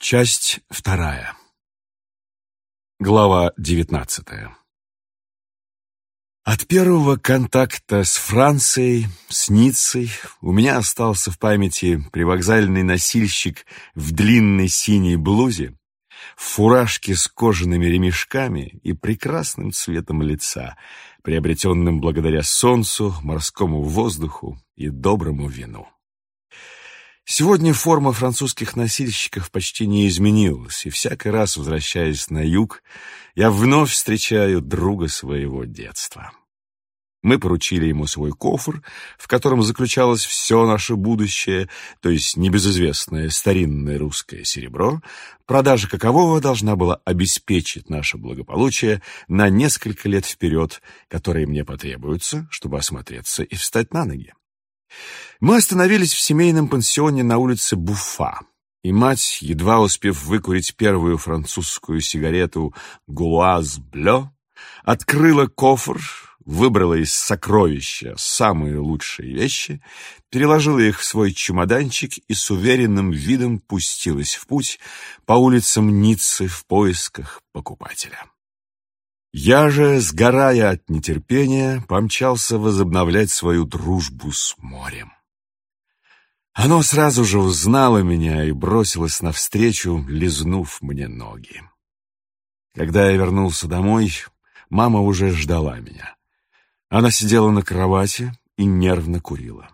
Часть вторая. Глава девятнадцатая. От первого контакта с Францией, с Ниццей, у меня остался в памяти привокзальный носильщик в длинной синей блузе, в фуражке с кожаными ремешками и прекрасным цветом лица, приобретенным благодаря солнцу, морскому воздуху и доброму вину. Сегодня форма французских носильщиков почти не изменилась, и всякий раз, возвращаясь на юг, я вновь встречаю друга своего детства. Мы поручили ему свой кофр, в котором заключалось все наше будущее, то есть небезызвестное старинное русское серебро, продажа какового должна была обеспечить наше благополучие на несколько лет вперед, которые мне потребуются, чтобы осмотреться и встать на ноги. Мы остановились в семейном пансионе на улице Буфа, и мать, едва успев выкурить первую французскую сигарету «Гуаз Блё», открыла кофр, выбрала из сокровища самые лучшие вещи, переложила их в свой чемоданчик и с уверенным видом пустилась в путь по улицам Ниццы в поисках покупателя. Я же, сгорая от нетерпения, помчался возобновлять свою дружбу с морем. Оно сразу же узнало меня и бросилось навстречу, лизнув мне ноги. Когда я вернулся домой, мама уже ждала меня. Она сидела на кровати и нервно курила.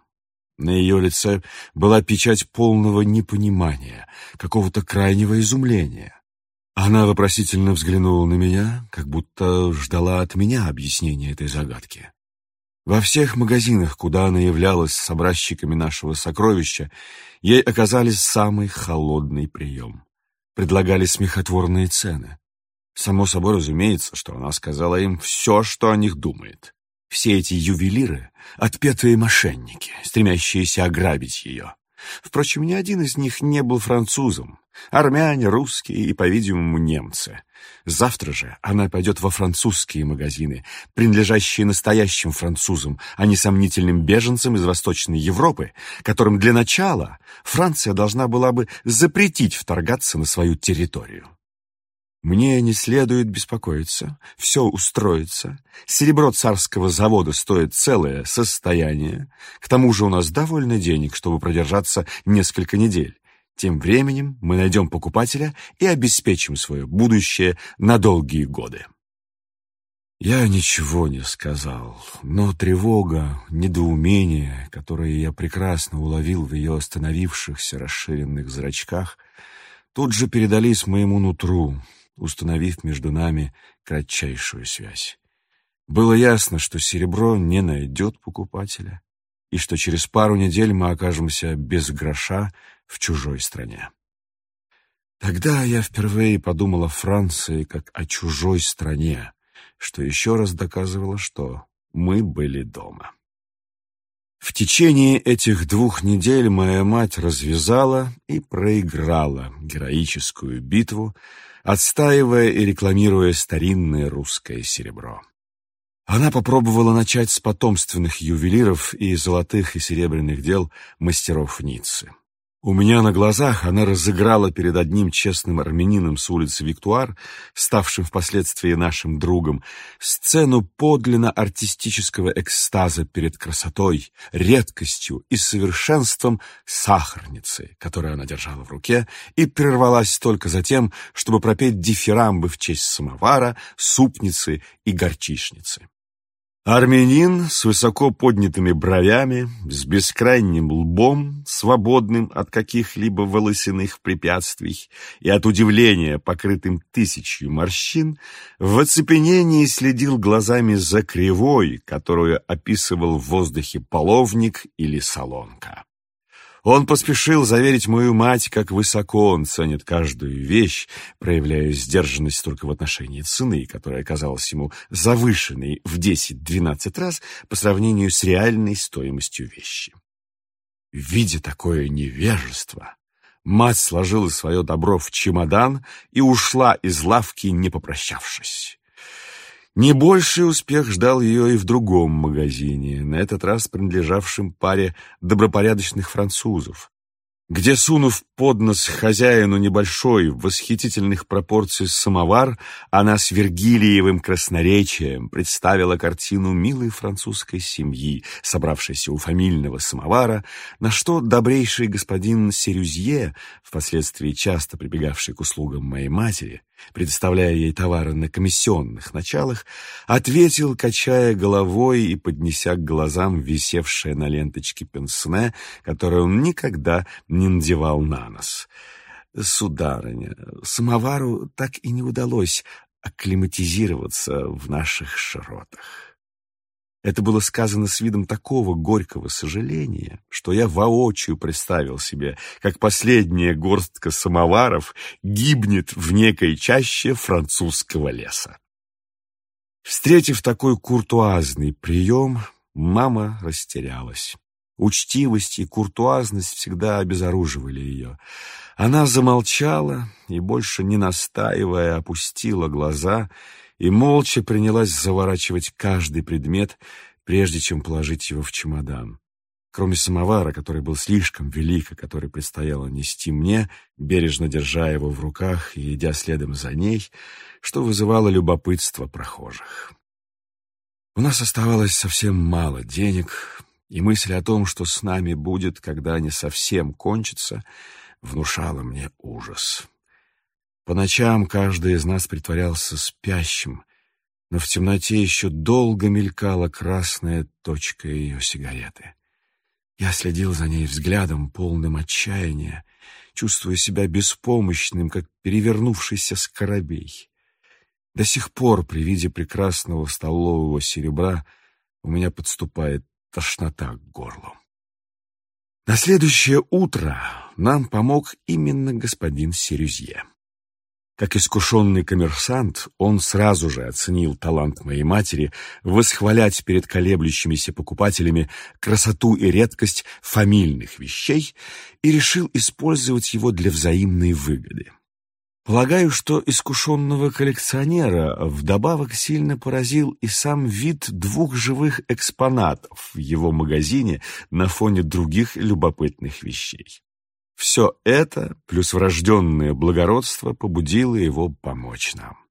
На ее лице была печать полного непонимания, какого-то крайнего изумления. Она вопросительно взглянула на меня, как будто ждала от меня объяснения этой загадки. Во всех магазинах, куда она являлась с образчиками нашего сокровища, ей оказали самый холодный прием. Предлагали смехотворные цены. Само собой разумеется, что она сказала им все, что о них думает. Все эти ювелиры — отпетые мошенники, стремящиеся ограбить ее. Впрочем, ни один из них не был французом. Армяне, русские и, по-видимому, немцы. Завтра же она пойдет во французские магазины, принадлежащие настоящим французам, а не сомнительным беженцам из Восточной Европы, которым для начала Франция должна была бы запретить вторгаться на свою территорию. Мне не следует беспокоиться, все устроится. Серебро царского завода стоит целое состояние. К тому же у нас довольно денег, чтобы продержаться несколько недель. Тем временем мы найдем покупателя и обеспечим свое будущее на долгие годы. Я ничего не сказал, но тревога, недоумение, которые я прекрасно уловил в ее остановившихся расширенных зрачках, тут же передались моему нутру, установив между нами кратчайшую связь. Было ясно, что серебро не найдет покупателя, и что через пару недель мы окажемся без гроша в чужой стране. Тогда я впервые подумал о Франции как о чужой стране, что еще раз доказывало, что мы были дома. В течение этих двух недель моя мать развязала и проиграла героическую битву, отстаивая и рекламируя старинное русское серебро. Она попробовала начать с потомственных ювелиров и золотых и серебряных дел мастеров Ниццы. У меня на глазах она разыграла перед одним честным армянином с улицы Виктуар, ставшим впоследствии нашим другом, сцену подлинно артистического экстаза перед красотой, редкостью и совершенством сахарницы, которую она держала в руке, и прервалась только за тем, чтобы пропеть дифирамбы в честь самовара, супницы и горчишницы. Армянин с высоко поднятыми бровями, с бескрайним лбом, свободным от каких-либо волосяных препятствий и от удивления покрытым тысячью морщин, в оцепенении следил глазами за кривой, которую описывал в воздухе половник или солонка. Он поспешил заверить мою мать, как высоко он ценит каждую вещь, проявляя сдержанность только в отношении цены, которая оказалась ему завышенной в 10-12 раз по сравнению с реальной стоимостью вещи. Видя такое невежество, мать сложила свое добро в чемодан и ушла из лавки, не попрощавшись. Не больший успех ждал ее и в другом магазине, на этот раз принадлежавшем паре добропорядочных французов. где, сунув под нос хозяину небольшой, восхитительных пропорций самовар, она с Вергилиевым красноречием представила картину милой французской семьи, собравшейся у фамильного самовара, на что добрейший господин Серюзье, впоследствии часто прибегавший к услугам моей матери, предоставляя ей товары на комиссионных началах, ответил, качая головой и поднеся к глазам висевшее на ленточке пенсне, которое он никогда не надевал на нос. «Сударыня, самовару так и не удалось акклиматизироваться в наших широтах». Это было сказано с видом такого горького сожаления, что я воочию представил себе, как последняя горстка самоваров гибнет в некой чаще французского леса. Встретив такой куртуазный прием, мама растерялась. Учтивость и куртуазность всегда обезоруживали ее. Она замолчала и, больше не настаивая, опустила глаза и молча принялась заворачивать каждый предмет, прежде чем положить его в чемодан. Кроме самовара, который был слишком велик, и который предстояло нести мне, бережно держа его в руках и идя следом за ней, что вызывало любопытство прохожих. У нас оставалось совсем мало денег, и мысль о том, что с нами будет, когда они совсем кончатся, внушала мне ужас. По ночам каждый из нас притворялся спящим, но в темноте еще долго мелькала красная точка ее сигареты. Я следил за ней взглядом, полным отчаяния, чувствуя себя беспомощным, как перевернувшийся скоробей. До сих пор при виде прекрасного столового серебра у меня подступает тошнота к горлу. На следующее утро нам помог именно господин Серюзье. Как искушенный коммерсант, он сразу же оценил талант моей матери восхвалять перед колеблющимися покупателями красоту и редкость фамильных вещей и решил использовать его для взаимной выгоды. Полагаю, что искушенного коллекционера вдобавок сильно поразил и сам вид двух живых экспонатов в его магазине на фоне других любопытных вещей. Все это, плюс врожденное благородство, побудило его помочь нам.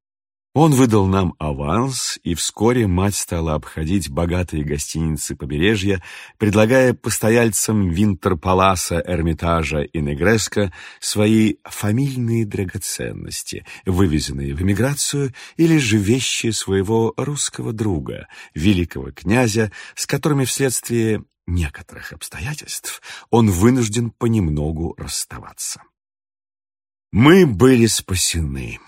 Он выдал нам аванс, и вскоре мать стала обходить богатые гостиницы побережья, предлагая постояльцам Винтерпаласа, Эрмитажа и Негреска свои фамильные драгоценности, вывезенные в эмиграцию, или же вещи своего русского друга, великого князя, с которыми вследствие некоторых обстоятельств он вынужден понемногу расставаться. Мы были спасены,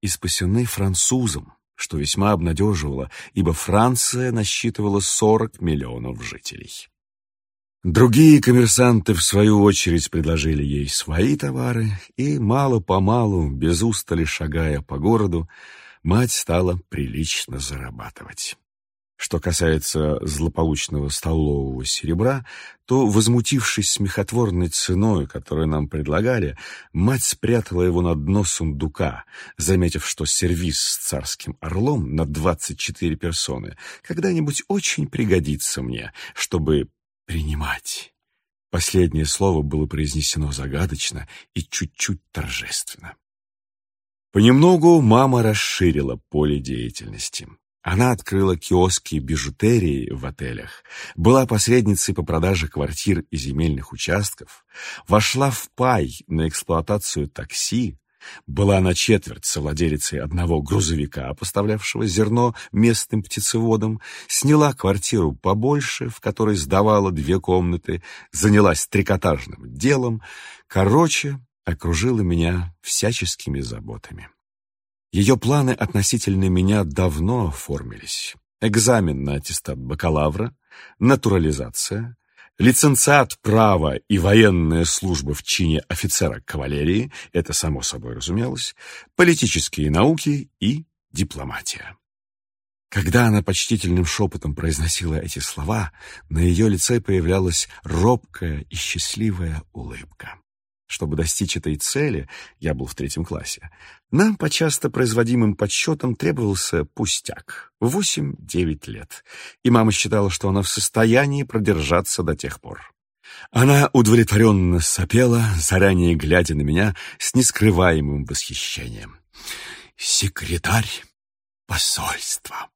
и спасены французом, что весьма обнадеживало, ибо Франция насчитывала 40 миллионов жителей. Другие коммерсанты, в свою очередь, предложили ей свои товары, и мало-помалу, без устали шагая по городу, мать стала прилично зарабатывать. Что касается злополучного столового серебра, то, возмутившись смехотворной ценой, которую нам предлагали, мать спрятала его на дно сундука, заметив, что сервиз с царским орлом на 24 персоны когда-нибудь очень пригодится мне, чтобы принимать. Последнее слово было произнесено загадочно и чуть-чуть торжественно. Понемногу мама расширила поле деятельности. Она открыла киоски бижутерии в отелях, была посредницей по продаже квартир и земельных участков, вошла в пай на эксплуатацию такси, была на четверть совладелицей одного грузовика, поставлявшего зерно местным птицеводам, сняла квартиру побольше, в которой сдавала две комнаты, занялась трикотажным делом, короче, окружила меня всяческими заботами. Ее планы относительно меня давно оформились. Экзамен на аттестат бакалавра, натурализация, лиценциат права и военная служба в чине офицера кавалерии, это само собой разумелось, политические науки и дипломатия. Когда она почтительным шепотом произносила эти слова, на ее лице появлялась робкая и счастливая улыбка. Чтобы достичь этой цели, я был в третьем классе, нам по часто производимым подсчетам требовался пустяк — восемь-девять лет, и мама считала, что она в состоянии продержаться до тех пор. Она удовлетворенно сопела, заранее глядя на меня с нескрываемым восхищением. «Секретарь посольства!»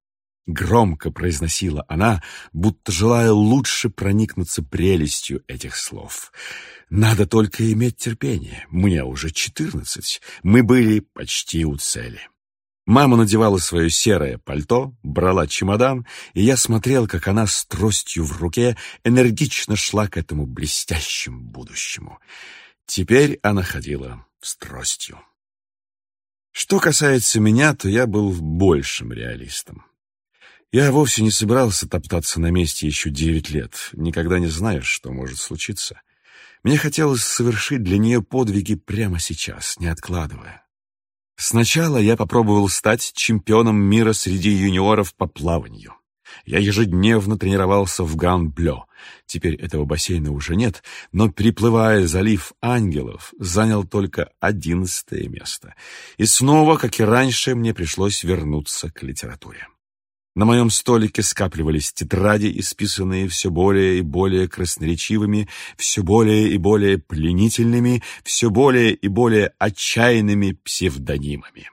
Громко произносила она, будто желая лучше проникнуться прелестью этих слов. «Надо только иметь терпение. Мне уже четырнадцать. Мы были почти у цели». Мама надевала свое серое пальто, брала чемодан, и я смотрел, как она с тростью в руке энергично шла к этому блестящему будущему. Теперь она ходила с тростью. Что касается меня, то я был большим реалистом. Я вовсе не собирался топтаться на месте еще девять лет. Никогда не знаешь, что может случиться. Мне хотелось совершить для нее подвиги прямо сейчас, не откладывая. Сначала я попробовал стать чемпионом мира среди юниоров по плаванию. Я ежедневно тренировался в Гран-Блё. Теперь этого бассейна уже нет, но, переплывая залив ангелов, занял только одиннадцатое место. И снова, как и раньше, мне пришлось вернуться к литературе. На моем столике скапливались тетради, исписанные все более и более красноречивыми, все более и более пленительными, все более и более отчаянными псевдонимами.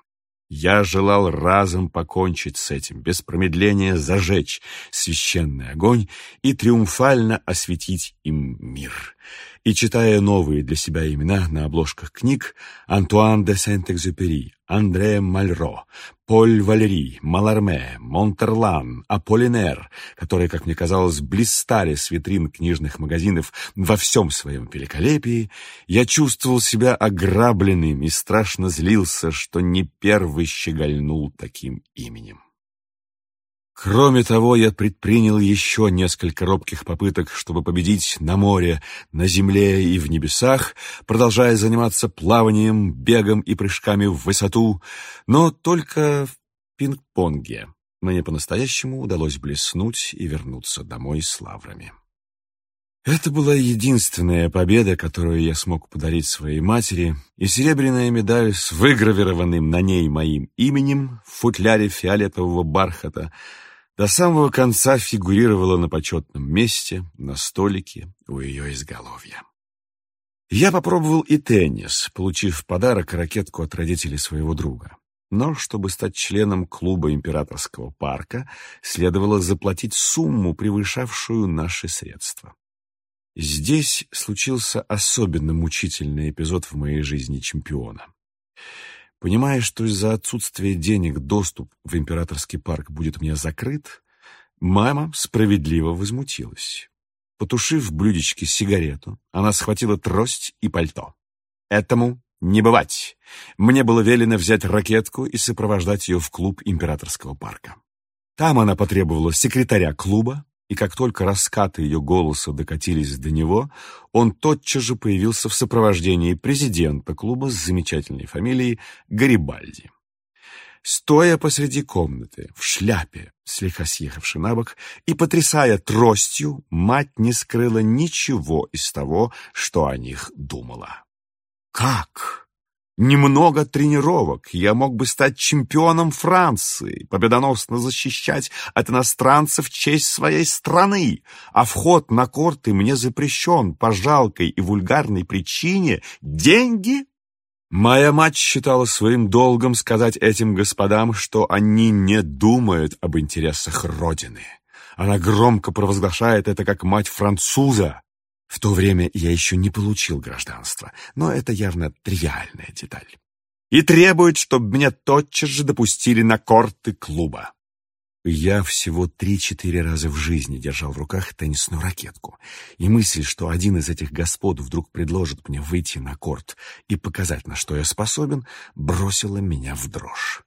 Я желал разом покончить с этим, без промедления зажечь священный огонь и триумфально осветить им мир. И читая новые для себя имена на обложках книг Антуан де Сент-Экзюпери, Андре Мальро, Поль Валери, Маларме, Монтерлан, Аполлинер, которые, как мне казалось, блистали с витрин книжных магазинов во всем своем великолепии, я чувствовал себя ограбленным и страшно злился, что не первый щегольнул таким именем. Кроме того, я предпринял еще несколько робких попыток, чтобы победить на море, на земле и в небесах, продолжая заниматься плаванием, бегом и прыжками в высоту, но только в пинг-понге мне по-настоящему удалось блеснуть и вернуться домой с лаврами. Это была единственная победа, которую я смог подарить своей матери, и серебряная медаль с выгравированным на ней моим именем в футляре фиолетового бархата — до самого конца фигурировала на почетном месте на столике у ее изголовья. Я попробовал и теннис, получив в подарок ракетку от родителей своего друга. Но чтобы стать членом клуба императорского парка, следовало заплатить сумму, превышавшую наши средства. Здесь случился особенно мучительный эпизод в моей жизни чемпиона. Понимая, что из-за отсутствия денег доступ в императорский парк будет мне закрыт, мама справедливо возмутилась. Потушив в блюдечке сигарету, она схватила трость и пальто. «Этому не бывать!» Мне было велено взять ракетку и сопровождать ее в клуб императорского парка. Там она потребовала секретаря клуба, и как только раскаты ее голоса докатились до него, он тотчас же появился в сопровождении президента клуба с замечательной фамилией Гарибальди. Стоя посреди комнаты, в шляпе, слегка съехавшей на бок, и потрясая тростью, мать не скрыла ничего из того, что о них думала. «Как?» Немного тренировок, я мог бы стать чемпионом Франции, победоносно защищать от иностранцев честь своей страны, а вход на корты мне запрещен по жалкой и вульгарной причине деньги. Моя мать считала своим долгом сказать этим господам, что они не думают об интересах Родины. Она громко провозглашает это как мать француза, в то время я еще не получил гражданство, но это явно тривиальная деталь. И требует, чтобы меня тотчас же допустили на корты клуба. Я всего три-четыре раза в жизни держал в руках теннисную ракетку, и мысль, что один из этих господ вдруг предложит мне выйти на корт и показать, на что я способен, бросила меня в дрожь.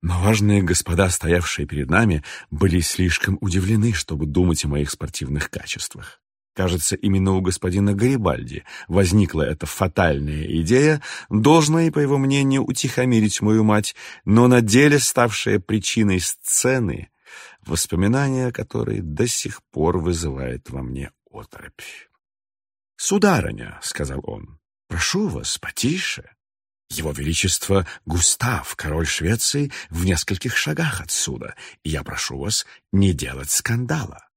Но важные господа, стоявшие перед нами, были слишком удивлены, чтобы думать о моих спортивных качествах. Кажется, именно у господина Гарибальди возникла эта фатальная идея, должная, по его мнению, утихомирить мою мать, но на деле ставшая причиной сцены, воспоминания которой до сих пор вызывает во мне оторопь. «Сударыня», — сказал он, — «прошу вас, потише. Его Величество Густав, король Швеции, в нескольких шагах отсюда, и я прошу вас не делать скандала».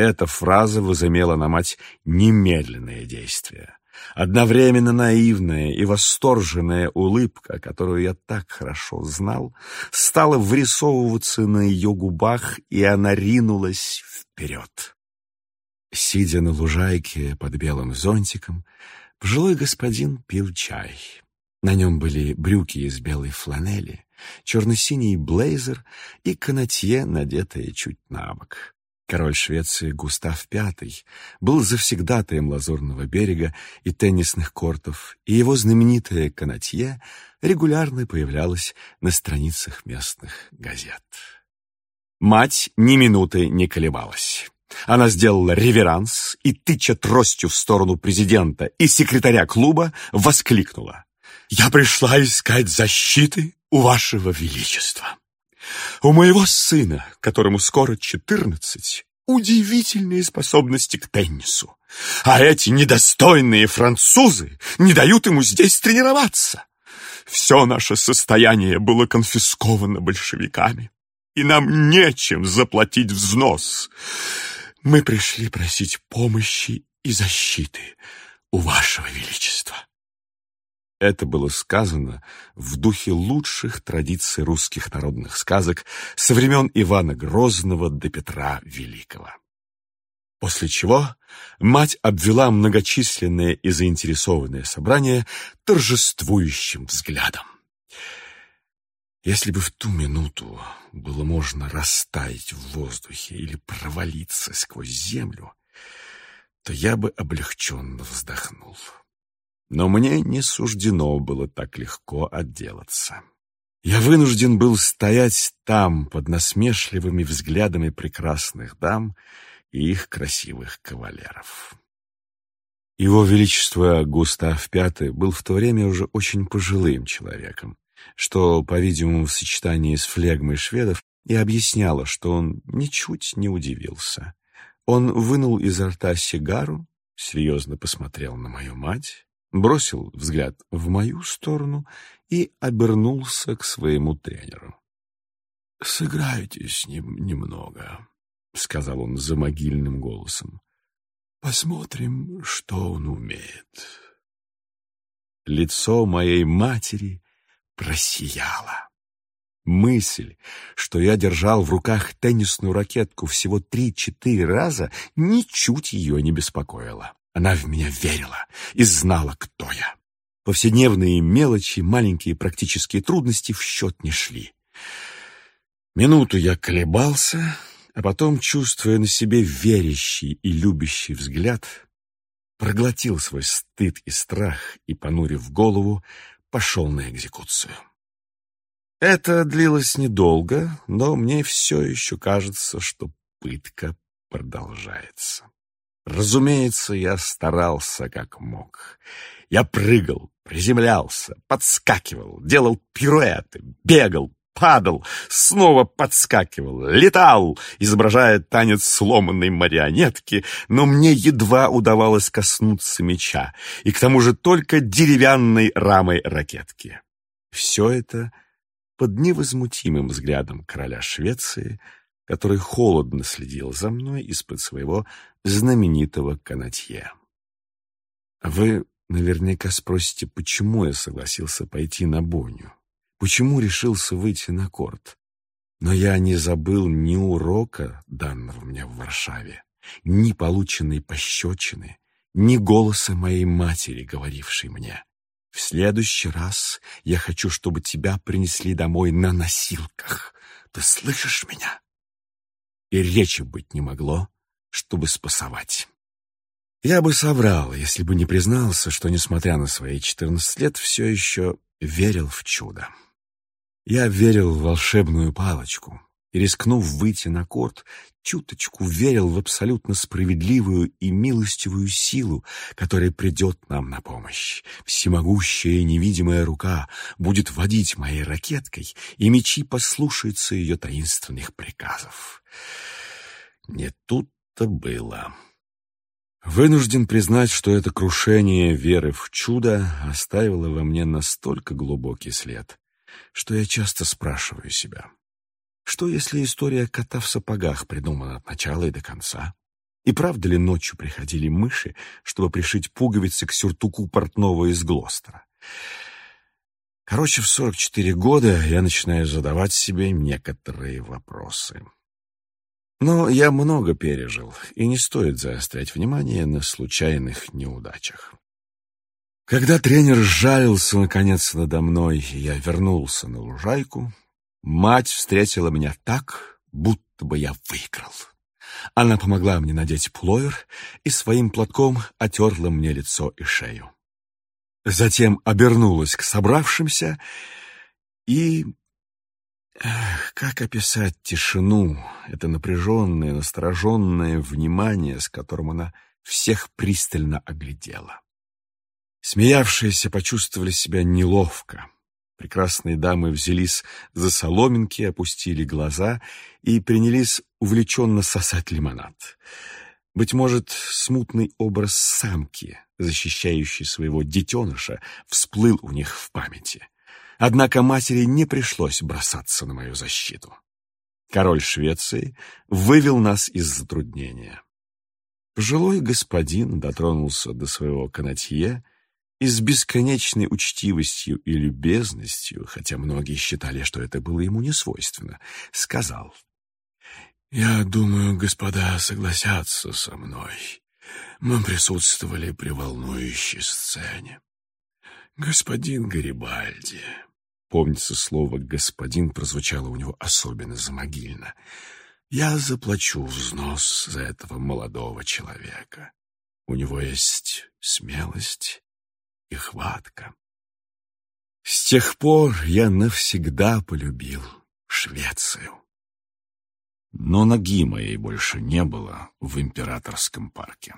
Эта фраза возымела на мать немедленное действие. Одновременно наивная и восторженная улыбка, которую я так хорошо знал, стала вырисовываться на ее губах, и она ринулась вперед. Сидя на лужайке под белым зонтиком, пожилой господин пил чай. На нем были брюки из белой фланели, черно-синий блейзер и канатье, надетое чуть на бок. Король Швеции Густав V был завсегдатаем Лазурного берега и теннисных кортов, и его знаменитое канатье регулярно появлялось на страницах местных газет. Мать ни минуты не колебалась. Она сделала реверанс и, тыча тростью в сторону президента и секретаря клуба, воскликнула. «Я пришла искать защиты у вашего величества». У моего сына, которому скоро четырнадцать, удивительные способности к теннису. А эти недостойные французы не дают ему здесь тренироваться. Все наше состояние было конфисковано большевиками, и нам нечем заплатить взнос. Мы пришли просить помощи и защиты у вашего величества. Это было сказано в духе лучших традиций русских народных сказок со времен Ивана Грозного до Петра Великого. После чего мать обвела многочисленное и заинтересованное собрание торжествующим взглядом. Если бы в ту минуту было можно растаять в воздухе или провалиться сквозь землю, то я бы облегченно вздохнул. Но мне не суждено было так легко отделаться. Я вынужден был стоять там под насмешливыми взглядами прекрасных дам и их красивых кавалеров. Его Величество Густав V был в то время уже очень пожилым человеком, что, по-видимому, в сочетании с флегмой шведов и объясняло, что он ничуть не удивился. Он вынул изо рта сигару, серьезно посмотрел на мою мать бросил взгляд в мою сторону и обернулся к своему тренеру. «Сыграйте с ним немного», — сказал он за могильным голосом. «Посмотрим, что он умеет». Лицо моей матери просияло. Мысль, что я держал в руках теннисную ракетку всего три-четыре раза, ничуть ее не беспокоила. Она в меня верила и знала, кто я. Повседневные мелочи, маленькие практические трудности в счет не шли. Минуту я колебался, а потом, чувствуя на себе верящий и любящий взгляд, проглотил свой стыд и страх и, понурив голову, пошел на экзекуцию. Это длилось недолго, но мне все еще кажется, что пытка продолжается. Разумеется, я старался как мог. Я прыгал, приземлялся, подскакивал, делал пируэты, бегал, падал, снова подскакивал, летал, изображая танец сломанной марионетки, но мне едва удавалось коснуться меча, и к тому же только деревянной рамой ракетки. Все это под невозмутимым взглядом короля Швеции — который холодно следил за мной из-под своего знаменитого канатье. Вы наверняка спросите, почему я согласился пойти на бойню, почему решился выйти на корт. Но я не забыл ни урока, данного мне в Варшаве, ни полученной пощечины, ни голоса моей матери, говорившей мне. В следующий раз я хочу, чтобы тебя принесли домой на носилках. Ты слышишь меня? И речи быть не могло, чтобы спасовать. Я бы соврал, если бы не признался, что, несмотря на свои четырнадцать лет, все еще верил в чудо. Я верил в волшебную палочку и, рискнув выйти на корт, чуточку верил в абсолютно справедливую и милостивую силу, которая придет нам на помощь. Всемогущая невидимая рука будет водить моей ракеткой, и мечи послушаются ее таинственных приказов. Не тут-то было. Вынужден признать, что это крушение веры в чудо оставило во мне настолько глубокий след, что я часто спрашиваю себя — что, если история кота в сапогах придумана от начала и до конца? И правда ли ночью приходили мыши, чтобы пришить пуговицы к сюртуку портного из Глостера? Короче, в 44 года я начинаю задавать себе некоторые вопросы. Но я много пережил, и не стоит заострять внимание на случайных неудачах. Когда тренер сжалился, наконец, надо мной, я вернулся на лужайку, мать встретила меня так, будто бы я выиграл. Она помогла мне надеть пловер и своим платком отерла мне лицо и шею. Затем обернулась к собравшимся и... Эх, как описать тишину, это напряженное, настороженное внимание, с которым она всех пристально оглядела. Смеявшиеся почувствовали себя неловко. Прекрасные дамы взялись за соломинки, опустили глаза и принялись увлеченно сосать лимонад. Быть может, смутный образ самки, защищающей своего детеныша, всплыл у них в памяти. Однако матери не пришлось бросаться на мою защиту. Король Швеции вывел нас из затруднения. Пожилой господин дотронулся до своего канатье и с бесконечной учтивостью и любезностью, хотя многие считали, что это было ему не свойственно, сказал, «Я думаю, господа согласятся со мной. Мы присутствовали при волнующей сцене. Господин Гарибальди...» Помнится, слово «господин» прозвучало у него особенно замогильно. «Я заплачу взнос за этого молодого человека. У него есть смелость, и хватка. С тех пор я навсегда полюбил Швецию. Но ноги моей больше не было в императорском парке.